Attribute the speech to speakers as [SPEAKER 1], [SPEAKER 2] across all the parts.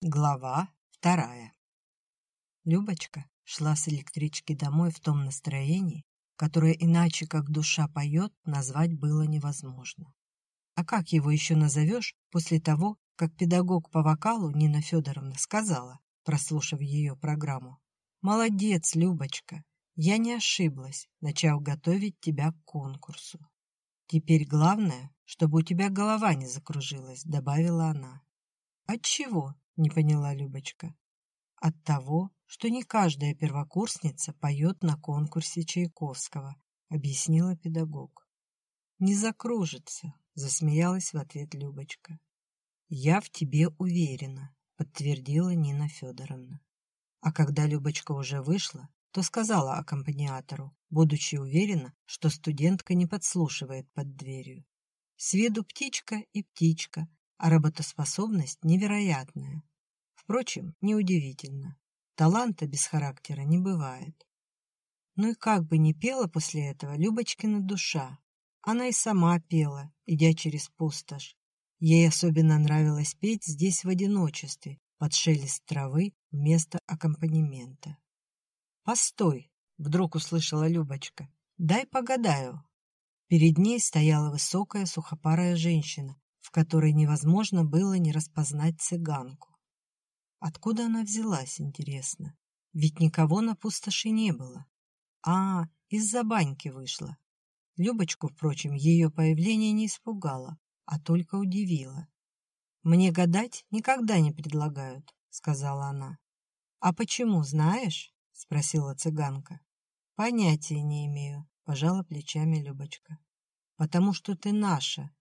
[SPEAKER 1] Глава вторая. Любочка шла с электрички домой в том настроении, которое иначе, как душа поет, назвать было невозможно. А как его еще назовешь после того, как педагог по вокалу Нина Федоровна сказала, прослушав ее программу, «Молодец, Любочка, я не ошиблась, начав готовить тебя к конкурсу. Теперь главное, чтобы у тебя голова не закружилась», — добавила она. «Отчего?» Не поняла Любочка. От того, что не каждая первокурсница поет на конкурсе Чайковского, объяснила педагог. Не закружится, засмеялась в ответ Любочка. Я в тебе уверена, подтвердила Нина Федоровна. А когда Любочка уже вышла, то сказала аккомпаниатору, будучи уверена, что студентка не подслушивает под дверью. С виду птичка и птичка, а работоспособность невероятная. Впрочем, неудивительно. Таланта без характера не бывает. Ну и как бы ни пела после этого Любочкина душа. Она и сама пела, идя через пустошь. Ей особенно нравилось петь здесь в одиночестве, под шелест травы вместо аккомпанемента. «Постой!» — вдруг услышала Любочка. «Дай погадаю!» Перед ней стояла высокая сухопарая женщина в которой невозможно было не распознать цыганку. Откуда она взялась, интересно? Ведь никого на пустоши не было. А, из-за баньки вышла. Любочку, впрочем, ее появление не испугало, а только удивило. «Мне гадать никогда не предлагают», — сказала она. «А почему, знаешь?» — спросила цыганка. «Понятия не имею», — пожала плечами Любочка. «Потому что ты наша,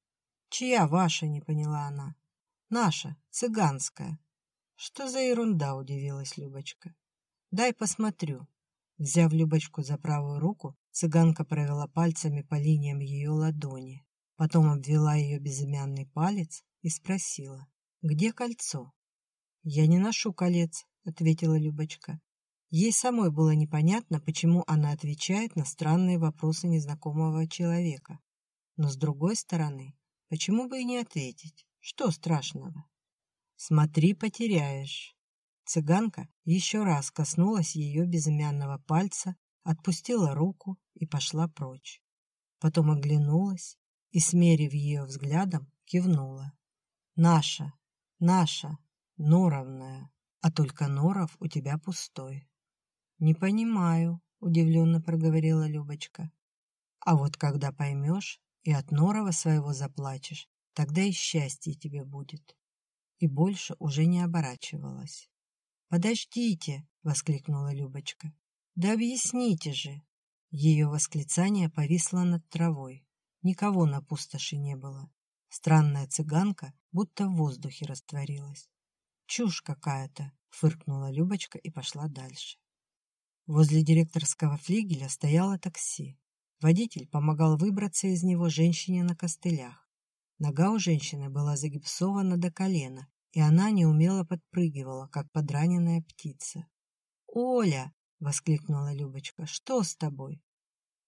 [SPEAKER 1] «Чья ваша?» — не поняла она. «Наша, цыганская». «Что за ерунда?» — удивилась Любочка. «Дай посмотрю». Взяв Любочку за правую руку, цыганка провела пальцами по линиям ее ладони, потом обвела ее безымянный палец и спросила, «Где кольцо?» «Я не ношу колец», — ответила Любочка. Ей самой было непонятно, почему она отвечает на странные вопросы незнакомого человека. Но с другой стороны, Почему бы и не ответить? Что страшного? Смотри, потеряешь. Цыганка еще раз коснулась ее безымянного пальца, отпустила руку и пошла прочь. Потом оглянулась и, смерив ее взглядом, кивнула. «Наша, наша, норовная, а только норов у тебя пустой». «Не понимаю», — удивленно проговорила Любочка. «А вот когда поймешь, и от норова своего заплачешь, тогда и счастье тебе будет. И больше уже не оборачивалась. «Подождите!» — воскликнула Любочка. «Да объясните же!» Ее восклицание повисло над травой. Никого на пустоши не было. Странная цыганка будто в воздухе растворилась. «Чушь какая-то!» — фыркнула Любочка и пошла дальше. Возле директорского флигеля стояло такси. Водитель помогал выбраться из него женщине на костылях. Нога у женщины была загипсована до колена, и она неумело подпрыгивала, как подраненная птица. «Оля!» — воскликнула Любочка. «Что с тобой?»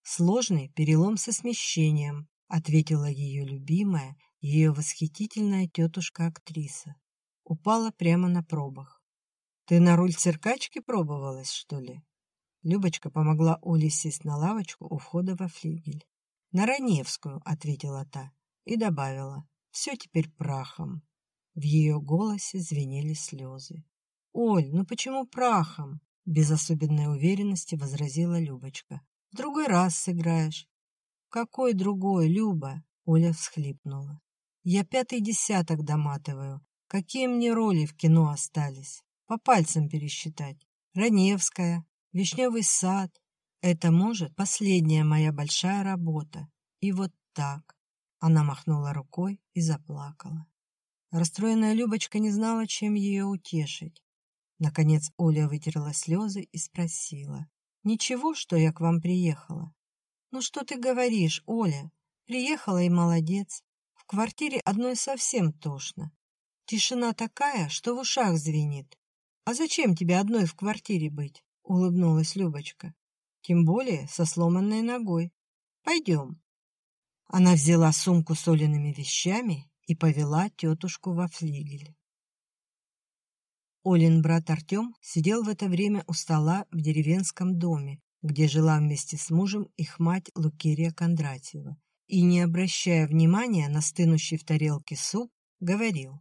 [SPEAKER 1] «Сложный перелом со смещением», — ответила ее любимая, ее восхитительная тетушка-актриса. Упала прямо на пробах. «Ты на руль циркачки пробовалась, что ли?» Любочка помогла Оле сесть на лавочку у входа во флигель. «На Раневскую», — ответила та и добавила, «все теперь прахом». В ее голосе звенели слезы. «Оль, ну почему прахом?» — без особенной уверенности возразила Любочка. «В другой раз сыграешь». «Какой другой, Люба?» — Оля всхлипнула. «Я пятый десяток доматываю. Какие мне роли в кино остались? По пальцам пересчитать. Раневская, Вишневый сад — это, может, последняя моя большая работа. И вот так. Она махнула рукой и заплакала. Расстроенная Любочка не знала, чем ее утешить. Наконец Оля вытерла слезы и спросила. «Ничего, что я к вам приехала?» «Ну что ты говоришь, Оля? Приехала и молодец. В квартире одной совсем тошно. Тишина такая, что в ушах звенит. А зачем тебе одной в квартире быть? улыбнулась Любочка. Тем более со сломанной ногой. Пойдем. Она взяла сумку с Олиными вещами и повела тетушку во флигель. Олин брат Артем сидел в это время у стола в деревенском доме, где жила вместе с мужем их мать Лукерия Кондратьева, и, не обращая внимания на стынущий в тарелке суп, говорил.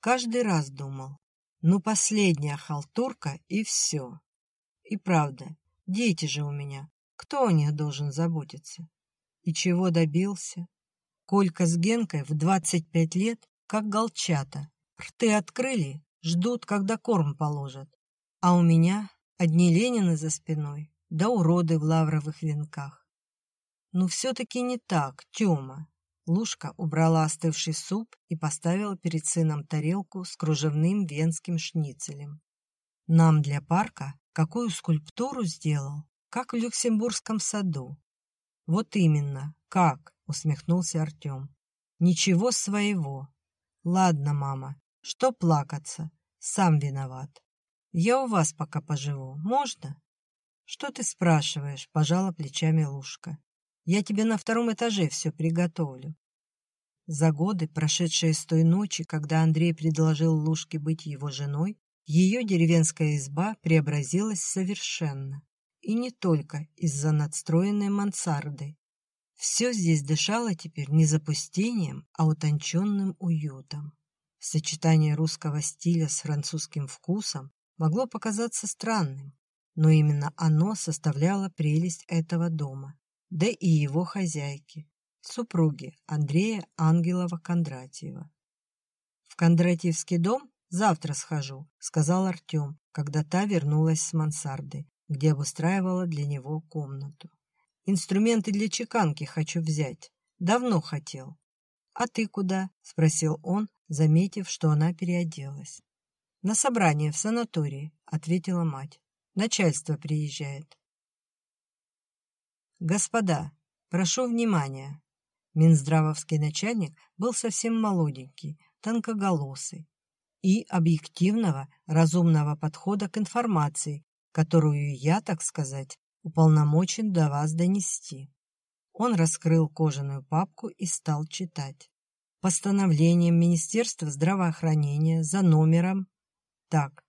[SPEAKER 1] Каждый раз думал, ну последняя халтурка и все. И правда, дети же у меня, кто о них должен заботиться? И чего добился? Колька с Генкой в 25 лет, как голчата, рты открыли, ждут, когда корм положат. А у меня одни Ленины за спиной, да уроды в лавровых венках. Ну все-таки не так, Тёма. Лушка убрала остывший суп и поставила перед сыном тарелку с кружевным венским шницелем. Нам для парка какую скульптуру сделал, как в Люксембургском саду. Вот именно, как, усмехнулся Артем. Ничего своего. Ладно, мама, что плакаться? Сам виноват. Я у вас пока поживу. Можно? Что ты спрашиваешь? Пожала плечами Лушка. Я тебе на втором этаже все приготовлю. За годы, прошедшие с той ночи, когда Андрей предложил Лушке быть его женой, ее деревенская изба преобразилась совершенно. И не только из-за надстроенной мансарды. Все здесь дышало теперь не запустением, а утонченным уютом. Сочетание русского стиля с французским вкусом могло показаться странным, но именно оно составляло прелесть этого дома, да и его хозяйки, супруги Андрея Ангелова-Кондратьева. «В Кондратьевский дом завтра схожу», — сказал Артем, когда та вернулась с мансарды, где обустраивала для него комнату. «Инструменты для чеканки хочу взять. Давно хотел». «А ты куда?» — спросил он, заметив, что она переоделась. «На собрание в санатории», — ответила мать. «Начальство приезжает». «Господа, прошу внимания!» Минздравовский начальник был совсем молоденький, тонкоголосый и объективного, разумного подхода к информации, которую я, так сказать, уполномочен до вас донести. Он раскрыл кожаную папку и стал читать. Постановлением Министерства здравоохранения за номером так.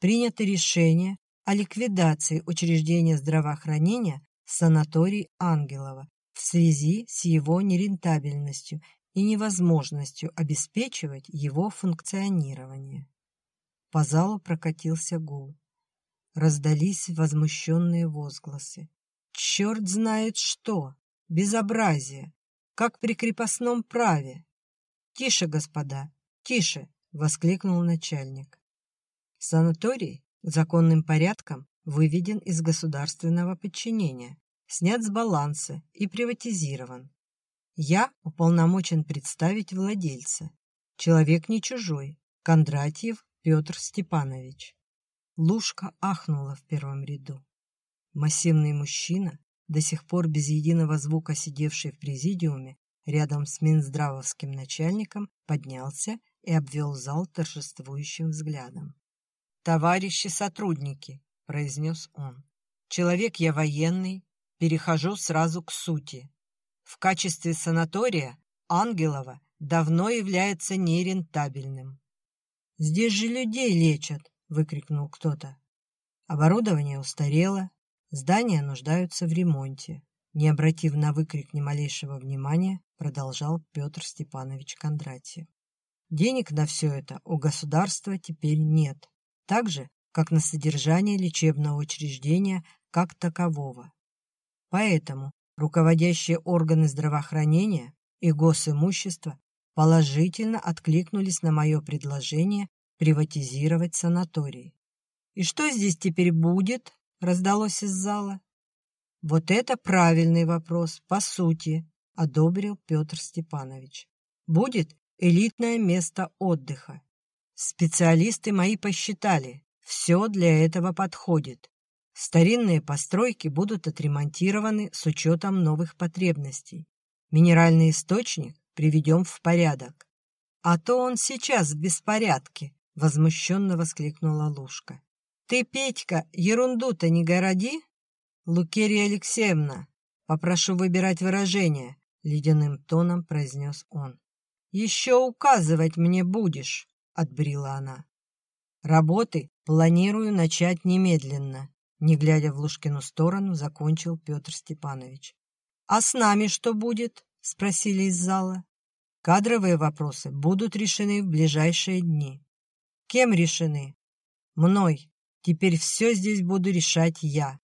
[SPEAKER 1] Принято решение о ликвидации учреждения здравоохранения санаторий Ангелова в связи с его нерентабельностью и невозможностью обеспечивать его функционирование. По залу прокатился гул. Раздались возмущенные возгласы. «Черт знает что! Безобразие! Как при крепостном праве!» «Тише, господа! Тише!» — воскликнул начальник. Санаторий законным порядком выведен из государственного подчинения снят с баланса и приватизирован. Я уполномочен представить владельца. Человек не чужой. Кондратьев Петр Степанович. Лушка ахнула в первом ряду. Массивный мужчина, до сих пор без единого звука сидевший в президиуме, рядом с Минздравовским начальником, поднялся и обвел зал торжествующим взглядом. «Товарищи сотрудники!» — произнес он. «Человек я военный, перехожу сразу к сути. В качестве санатория Ангелова давно является нерентабельным. «Здесь же людей лечат!» — выкрикнул кто-то. Оборудование устарело, здания нуждаются в ремонте. Не обратив на выкрик ни малейшего внимания, продолжал Петр Степанович Кондратьев. Денег на все это у государства теперь нет, так же, как на содержание лечебного учреждения как такового. Поэтому руководящие органы здравоохранения и госимущества положительно откликнулись на мое предложение приватизировать санаторий. «И что здесь теперь будет?» – раздалось из зала. «Вот это правильный вопрос, по сути», – одобрил Петр Степанович. «Будет элитное место отдыха. Специалисты мои посчитали, все для этого подходит. Старинные постройки будут отремонтированы с учетом новых потребностей. Минеральный источник приведем в порядок. А то он сейчас в беспорядке, возмущенно воскликнула Лушка. Ты, Петька, ерунду-то не городи? Лукерия Алексеевна, попрошу выбирать выражение, ледяным тоном произнес он. Еще указывать мне будешь, отбрила она. Работы планирую начать немедленно. Не глядя в Лушкину сторону, закончил Петр Степанович. «А с нами что будет?» – спросили из зала. «Кадровые вопросы будут решены в ближайшие дни». «Кем решены?» «Мной. Теперь все здесь буду решать я».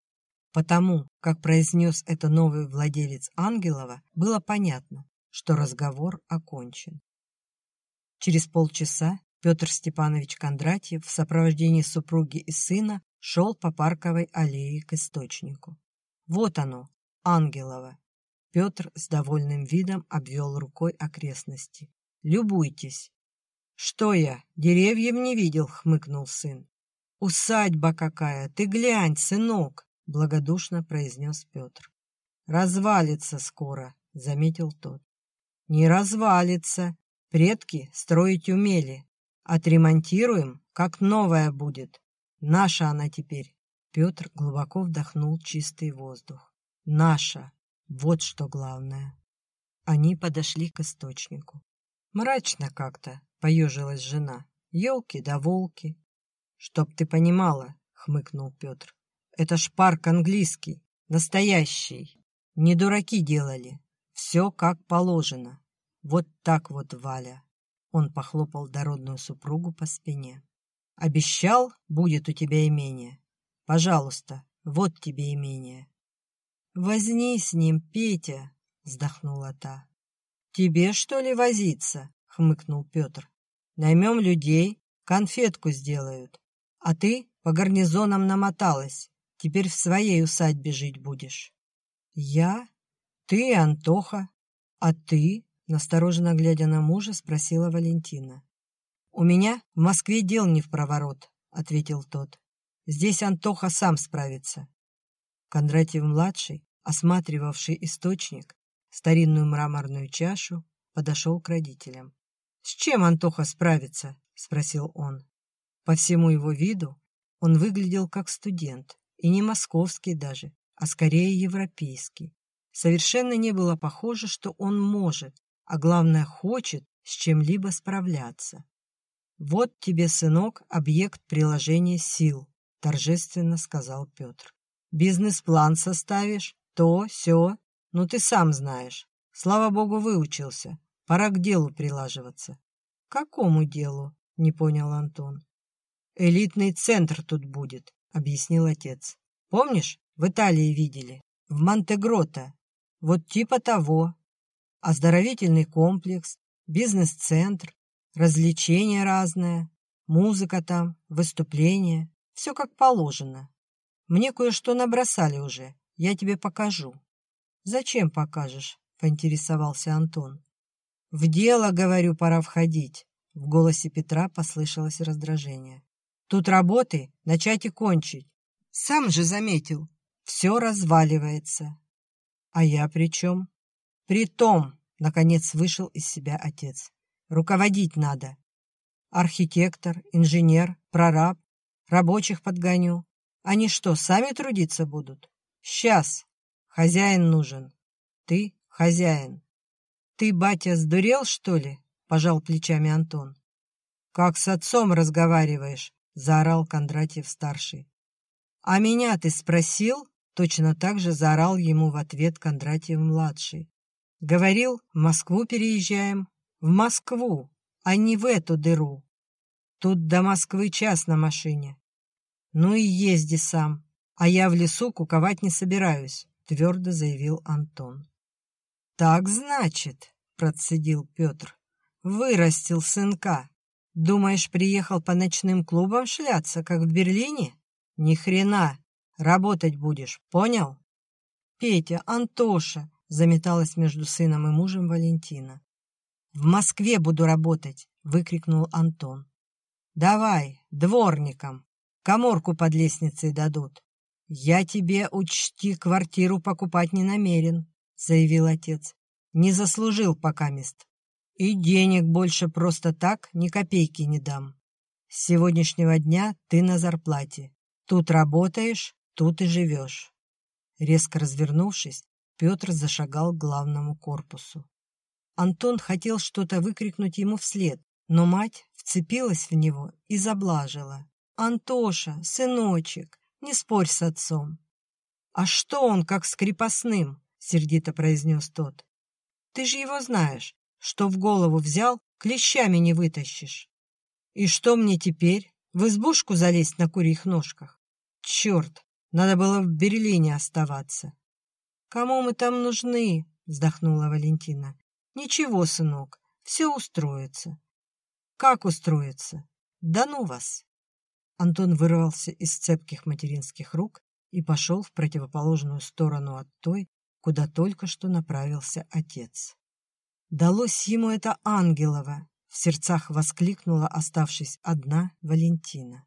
[SPEAKER 1] Потому, как произнес это новый владелец Ангелова, было понятно, что разговор окончен. Через полчаса Петр Степанович Кондратьев в сопровождении супруги и сына шел по парковой аллее к источнику. Вот оно, Ангелово. Петр с довольным видом обвел рукой окрестности. «Любуйтесь!» «Что я, деревьев не видел?» — хмыкнул сын. «Усадьба какая! Ты глянь, сынок!» — благодушно произнес Петр. «Развалится скоро», — заметил тот. «Не развалится. Предки строить умели. Отремонтируем, как новая будет. Наша она теперь. Петр глубоко вдохнул чистый воздух. Наша. Вот что главное. Они подошли к источнику. Мрачно как-то, поежилась жена. Елки да волки. Чтоб ты понимала, хмыкнул Петр. Это ж парк английский, настоящий. Не дураки делали. Все как положено. Вот так вот, Валя. Он похлопал дородную супругу по спине. Обещал, будет у тебя имение. Пожалуйста, вот тебе имение. Возни с ним, Петя, вздохнула та. Тебе, что ли, возиться? Хмыкнул Петр. Наймем людей, конфетку сделают. А ты по гарнизонам намоталась. Теперь в своей усадьбе жить будешь. Я? Ты, Антоха. А ты? Настороженно глядя на мужа, спросила Валентина. «У меня в Москве дел не в проворот», — ответил тот. «Здесь Антоха сам справится». Кондратьев-младший, осматривавший источник, старинную мраморную чашу, подошел к родителям. «С чем Антоха справится?» — спросил он. По всему его виду он выглядел как студент, и не московский даже, а скорее европейский. Совершенно не было похоже, что он может, а главное хочет с чем-либо справляться. «Вот тебе, сынок, объект приложения сил», — торжественно сказал Петр. «Бизнес-план составишь, то, сё, ну ты сам знаешь. Слава богу, выучился. Пора к делу прилаживаться». «Какому делу?» — не понял Антон. «Элитный центр тут будет», — объяснил отец. «Помнишь, в Италии видели? В Монте-Грото. Вот типа того. Оздоровительный комплекс, бизнес-центр, развлечения разные, музыка там, выступления, все как положено. Мне кое-что набросали уже, я тебе покажу. Зачем покажешь? поинтересовался Антон. В дело, говорю, пора входить. В голосе Петра послышалось раздражение. Тут работы начать и кончить. Сам же заметил, все разваливается. А я при чем? При том, наконец вышел из себя отец. Руководить надо. Архитектор, инженер, прораб, рабочих подгоню. Они что, сами трудиться будут? Сейчас. Хозяин нужен. Ты хозяин. Ты, батя, сдурел, что ли? Пожал плечами Антон. Как с отцом разговариваешь? Заорал Кондратьев-старший. А меня ты спросил? Точно так же заорал ему в ответ Кондратьев-младший. Говорил, в Москву переезжаем, в Москву, а не в эту дыру. Тут до Москвы час на машине. Ну и езди сам, а я в лесу куковать не собираюсь, твердо заявил Антон. Так значит, процедил Петр, вырастил сынка. Думаешь, приехал по ночным клубам шляться, как в Берлине? Ни хрена, работать будешь, понял? Петя, Антоша, заметалась между сыном и мужем Валентина. «В Москве буду работать!» — выкрикнул Антон. «Давай, дворникам! Коморку под лестницей дадут!» «Я тебе, учти, квартиру покупать не намерен», — заявил отец. «Не заслужил пока мест. И денег больше просто так ни копейки не дам. С сегодняшнего дня ты на зарплате. Тут работаешь, тут и живешь». Резко развернувшись, Петр зашагал к главному корпусу. Антон хотел что-то выкрикнуть ему вслед, Но мать вцепилась в него и заблажила. «Антоша, сыночек, не спорь с отцом». «А что он, как с крепостным?» — сердито произнес тот. «Ты же его знаешь, что в голову взял, клещами не вытащишь. И что мне теперь, в избушку залезть на курьих ножках? Черт, надо было в Берлине оставаться». «Кому мы там нужны?» — вздохнула Валентина. «Ничего, сынок, все устроится». «Как устроится? Да ну вас!» Антон вырвался из цепких материнских рук и пошел в противоположную сторону от той, куда только что направился отец. «Далось ему это Ангелова!» — в сердцах воскликнула, оставшись одна Валентина.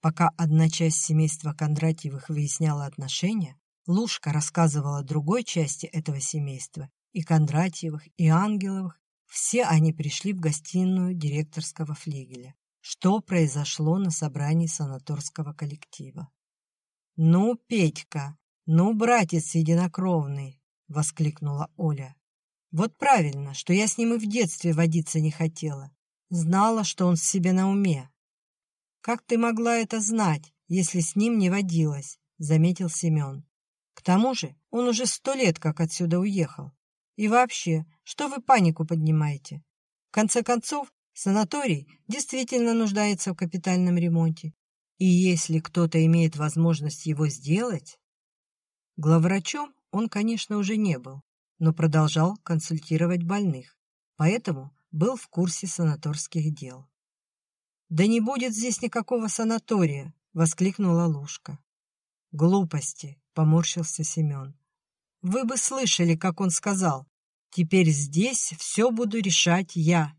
[SPEAKER 1] Пока одна часть семейства Кондратьевых выясняла отношения, Лушка рассказывала другой части этого семейства, и Кондратьевых, и Ангеловых, все они пришли в гостиную директорского флигеля. Что произошло на собрании санаторского коллектива? «Ну, Петька, ну, братец единокровный!» — воскликнула Оля. «Вот правильно, что я с ним и в детстве водиться не хотела. Знала, что он себе на уме». «Как ты могла это знать, если с ним не водилась?» — заметил Семен. К тому же он уже сто лет как отсюда уехал. И вообще, что вы панику поднимаете? В конце концов, санаторий действительно нуждается в капитальном ремонте. И если кто-то имеет возможность его сделать... Главврачом он, конечно, уже не был, но продолжал консультировать больных, поэтому был в курсе санаторских дел. «Да не будет здесь никакого санатория!» — воскликнула Лушка. «Глупости!» — поморщился Семен. «Вы бы слышали, как он сказал. Теперь здесь все буду решать я».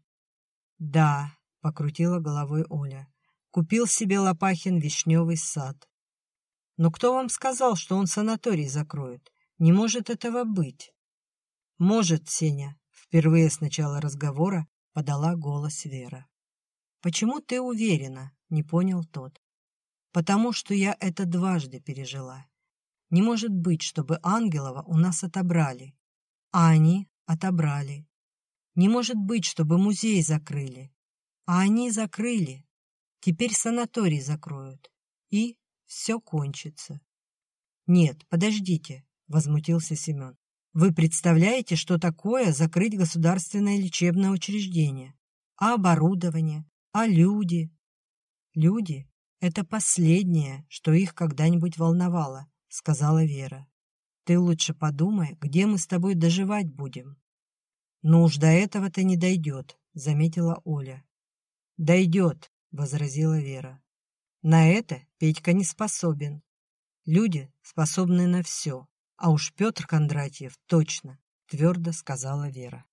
[SPEAKER 1] «Да», — покрутила головой Оля. «Купил себе Лопахин вишневый сад». «Но кто вам сказал, что он санаторий закроет? Не может этого быть». «Может, Сеня», — впервые с начала разговора подала голос Вера. «Почему ты уверена?» — не понял тот. «Потому что я это дважды пережила. Не может быть, чтобы Ангелова у нас отобрали. А они отобрали. Не может быть, чтобы музей закрыли. А они закрыли. Теперь санаторий закроют. И все кончится. Нет, подождите, возмутился Семен. Вы представляете, что такое закрыть государственное лечебное учреждение? А оборудование? А люди? Люди — это последнее, что их когда-нибудь волновало сказала Вера. Ты лучше подумай, где мы с тобой доживать будем. Ну уж до этого-то не дойдет, заметила Оля. Дойдет, возразила Вера. На это Петька не способен. Люди способны на все, а уж Петр Кондратьев точно, твердо сказала Вера.